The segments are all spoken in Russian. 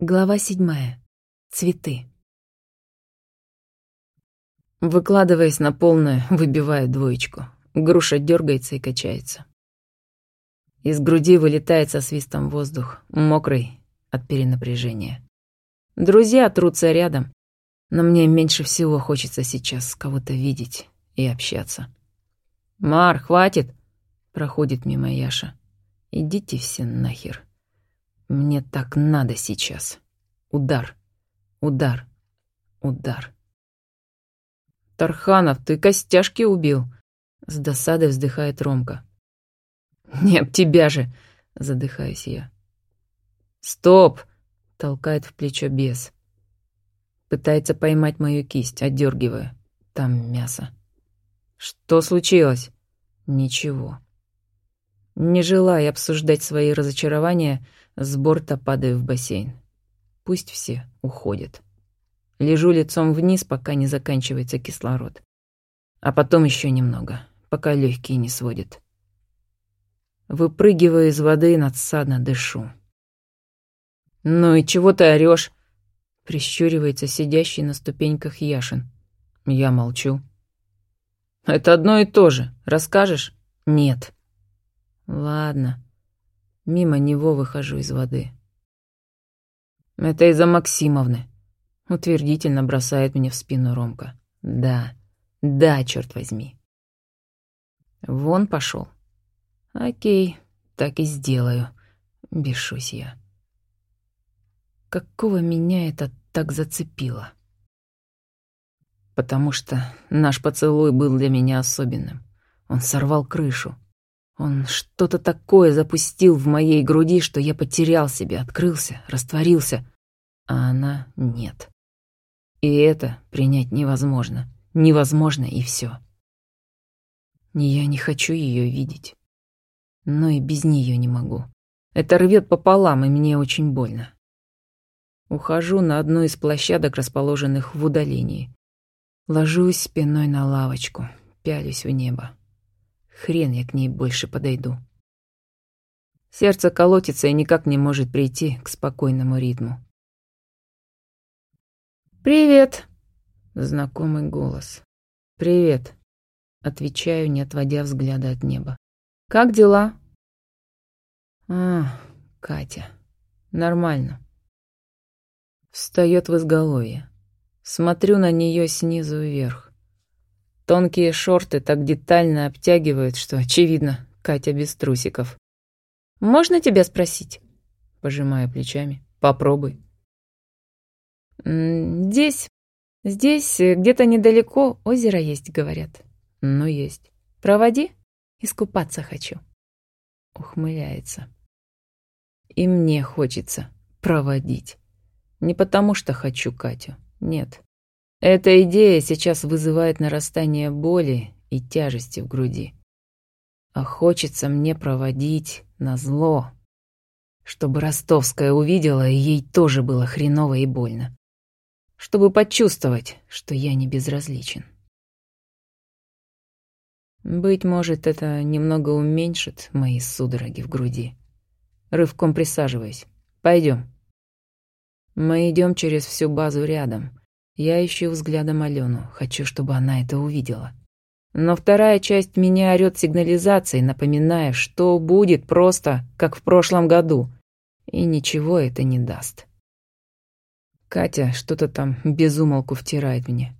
Глава седьмая. Цветы. Выкладываясь на полную, выбиваю двоечку. Груша дергается и качается. Из груди вылетает со свистом воздух, мокрый от перенапряжения. Друзья трутся рядом, но мне меньше всего хочется сейчас кого-то видеть и общаться. «Мар, хватит!» — проходит мимо Яша. «Идите все нахер. Мне так надо сейчас. Удар, удар, удар». «Тарханов, ты костяшки убил!» — с досадой вздыхает Ромка. «Нет, тебя же!» — задыхаюсь я. «Стоп!» — толкает в плечо бес. Пытается поймать мою кисть, отдергивая. Там мясо. «Что случилось?» «Ничего». Не желая обсуждать свои разочарования, с борта падаю в бассейн. Пусть все уходят. Лежу лицом вниз, пока не заканчивается кислород. А потом еще немного, пока легкие не сводят. Выпрыгиваю из воды и надсадно дышу. «Ну и чего ты орешь? Прищуривается сидящий на ступеньках Яшин. Я молчу. «Это одно и то же. Расскажешь?» «Нет». «Ладно». Мимо него выхожу из воды. «Это из-за Максимовны», — утвердительно бросает мне в спину Ромка. «Да, да, черт возьми». Вон пошел. Окей, так и сделаю. Бешусь я. Какого меня это так зацепило? Потому что наш поцелуй был для меня особенным. Он сорвал крышу. Он что-то такое запустил в моей груди, что я потерял себя, открылся, растворился, а она нет. И это принять невозможно. Невозможно и все. Я не хочу ее видеть но и без нее не могу. Это рвет пополам, и мне очень больно. Ухожу на одну из площадок, расположенных в удалении. Ложусь спиной на лавочку, пялюсь в небо. Хрен я к ней больше подойду. Сердце колотится и никак не может прийти к спокойному ритму. «Привет!» — знакомый голос. «Привет!» — отвечаю, не отводя взгляда от неба. «Как дела?» «А, Катя. Нормально». Встает в изголовье. Смотрю на нее снизу вверх. Тонкие шорты так детально обтягивают, что, очевидно, Катя без трусиков. «Можно тебя спросить?» Пожимая плечами. «Попробуй». «Здесь, здесь, где-то недалеко озеро есть, говорят». «Ну, есть. Проводи?» Искупаться хочу. Ухмыляется. И мне хочется проводить. Не потому что хочу Катю. Нет. Эта идея сейчас вызывает нарастание боли и тяжести в груди. А хочется мне проводить на зло, чтобы Ростовская увидела, и ей тоже было хреново и больно. Чтобы почувствовать, что я не безразличен. Быть может, это немного уменьшит мои судороги в груди. Рывком присаживаясь. Пойдем. Мы идем через всю базу рядом. Я ищу взглядом Алену, хочу, чтобы она это увидела. Но вторая часть меня орёт сигнализацией, напоминая, что будет просто, как в прошлом году. И ничего это не даст. Катя что-то там безумолку втирает мне.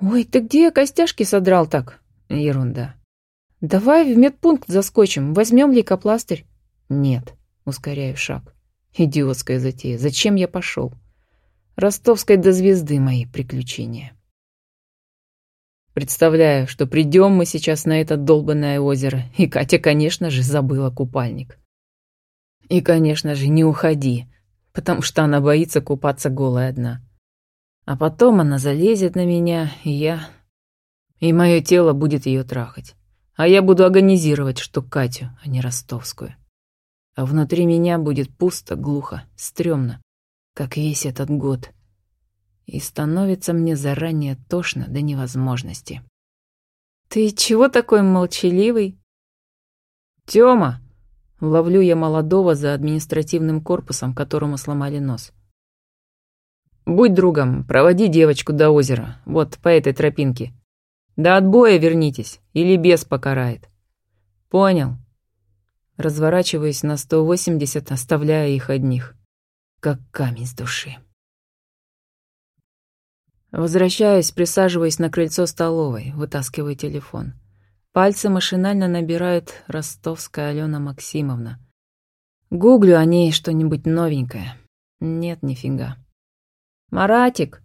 «Ой, ты где костяшки содрал так?» Ерунда. Давай в медпункт заскочим, возьмем лейкопластырь. Нет, ускоряю шаг. Идиотская затея. Зачем я пошел? Ростовской до звезды мои приключения. Представляю, что придем мы сейчас на это долбанное озеро, и Катя, конечно же, забыла купальник. И, конечно же, не уходи, потому что она боится купаться голая одна. А потом она залезет на меня, и я и мое тело будет ее трахать. А я буду агонизировать, что Катю, а не ростовскую. А внутри меня будет пусто, глухо, стрёмно, как весь этот год. И становится мне заранее тошно до невозможности. «Ты чего такой молчаливый?» «Тёма!» Ловлю я молодого за административным корпусом, которому сломали нос. «Будь другом, проводи девочку до озера, вот по этой тропинке. До отбоя вернитесь, или бес покарает». «Понял». Разворачиваюсь на 180, оставляя их одних. Как камень с души. Возвращаюсь, присаживаясь на крыльцо столовой, вытаскиваю телефон. Пальцы машинально набирают ростовская Алена Максимовна. Гуглю о ней что-нибудь новенькое. Нет, нифига. «Маратик!»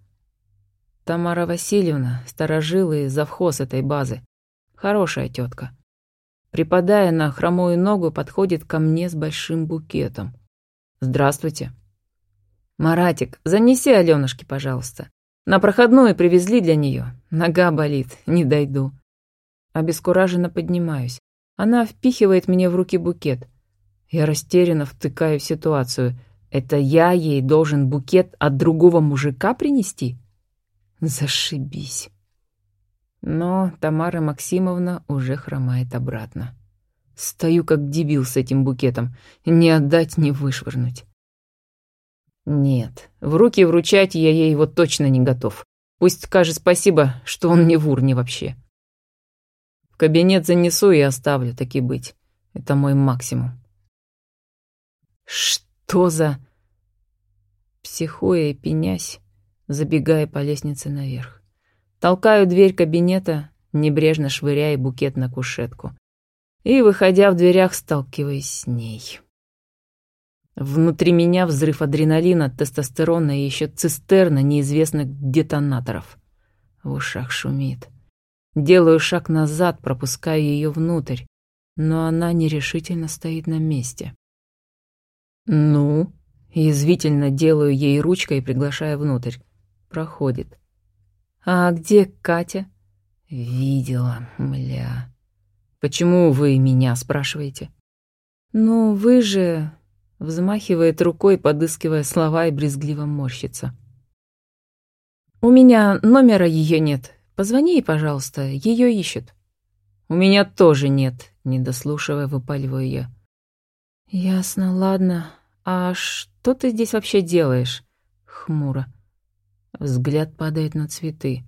Тамара Васильевна, сторожила и завхоз этой базы. Хорошая тетка. Припадая на хромую ногу, подходит ко мне с большим букетом. «Здравствуйте». «Маратик, занеси Алёнушке, пожалуйста. На проходную привезли для нее. Нога болит, не дойду». Обескураженно поднимаюсь. Она впихивает мне в руки букет. Я растерянно втыкаю в ситуацию. Это я ей должен букет от другого мужика принести? Зашибись. Но Тамара Максимовна уже хромает обратно. Стою как дебил с этим букетом. Не отдать, не вышвырнуть. Нет, в руки вручать я ей вот точно не готов. Пусть скажет спасибо, что он не в урне вообще. В кабинет занесу и оставлю, таки быть. Это мой максимум. Что за... Психуя и пенясь, забегая по лестнице наверх. Толкаю дверь кабинета, небрежно швыряя букет на кушетку. И, выходя в дверях, сталкиваясь с ней. Внутри меня взрыв адреналина, тестостерона и еще цистерна неизвестных детонаторов. В ушах шумит. Делаю шаг назад, пропуская ее внутрь, но она нерешительно стоит на месте. «Ну?» Язвительно делаю ей ручкой и приглашаю внутрь. Проходит. «А где Катя?» «Видела, мля». «Почему вы меня спрашиваете?» «Ну, вы же...» Взмахивает рукой, подыскивая слова и брезгливо морщится. «У меня номера ее нет. Позвони ей, пожалуйста, ее ищут». «У меня тоже нет», — не дослушивая, выпаливаю я. «Ясно, ладно. А что ты здесь вообще делаешь?» Хмуро. Взгляд падает на цветы.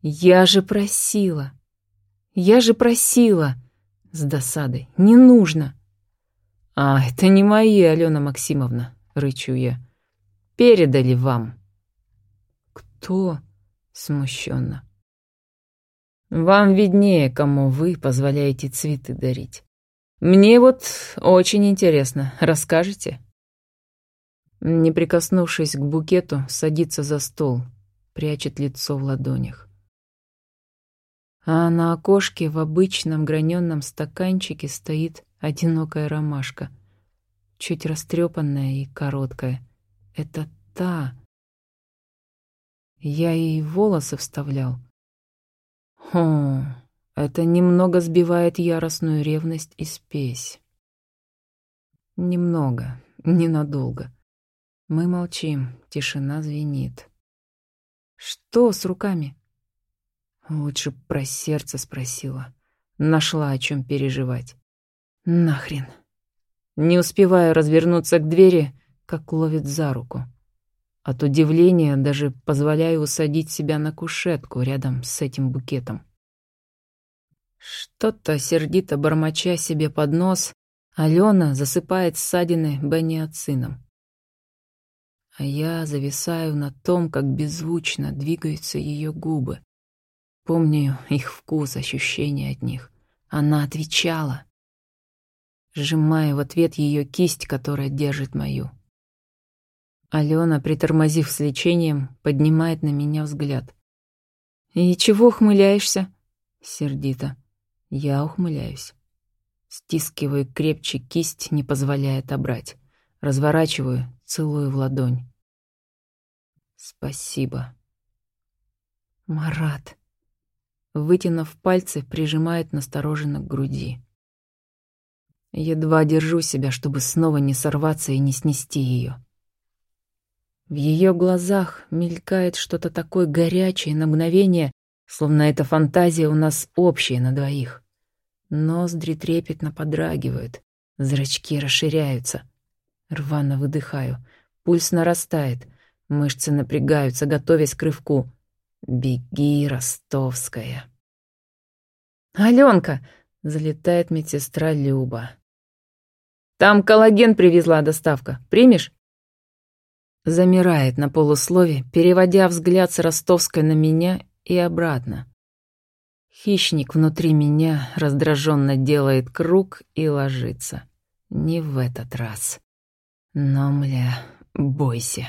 «Я же просила! Я же просила!» С досадой. «Не нужно!» «А, это не мои, Алена Максимовна», — рычу я. «Передали вам». «Кто?» — смущенно. «Вам виднее, кому вы позволяете цветы дарить. Мне вот очень интересно. Расскажете?» Не прикоснувшись к букету, садится за стол, прячет лицо в ладонях. А на окошке в обычном граненом стаканчике стоит одинокая ромашка, чуть растрепанная и короткая. Это та. Я ей волосы вставлял. О, это немного сбивает яростную ревность и спесь. Немного, ненадолго. Мы молчим, тишина звенит. Что с руками? Лучше про сердце спросила. Нашла о чем переживать. Нахрен. Не успеваю развернуться к двери, как ловит за руку. От удивления даже позволяю усадить себя на кушетку рядом с этим букетом. Что-то сердито бормоча себе под нос, Алена засыпает ссадины бениацином а я зависаю на том, как беззвучно двигаются ее губы. Помню их вкус, ощущение от них. Она отвечала. Сжимая в ответ ее кисть, которая держит мою. Алена, притормозив с лечением, поднимает на меня взгляд. «И чего ухмыляешься?» Сердито. Я ухмыляюсь. Стискиваю крепче кисть, не позволяя отобрать. Разворачиваю, целую в ладонь. Спасибо. Марат. Вытянув пальцы, прижимает настороженно к груди. Едва держу себя, чтобы снова не сорваться и не снести ее. В ее глазах мелькает что-то такое горячее на мгновение, словно эта фантазия у нас общая на двоих. Ноздри трепетно подрагивают, Зрачки расширяются. Рвано выдыхаю. Пульс нарастает. Мышцы напрягаются, готовясь к рывку. «Беги, ростовская!» «Аленка!» — залетает медсестра Люба. «Там коллаген привезла доставка. Примешь?» Замирает на полуслове, переводя взгляд с ростовской на меня и обратно. Хищник внутри меня раздраженно делает круг и ложится. Не в этот раз. Но, мля, бойся.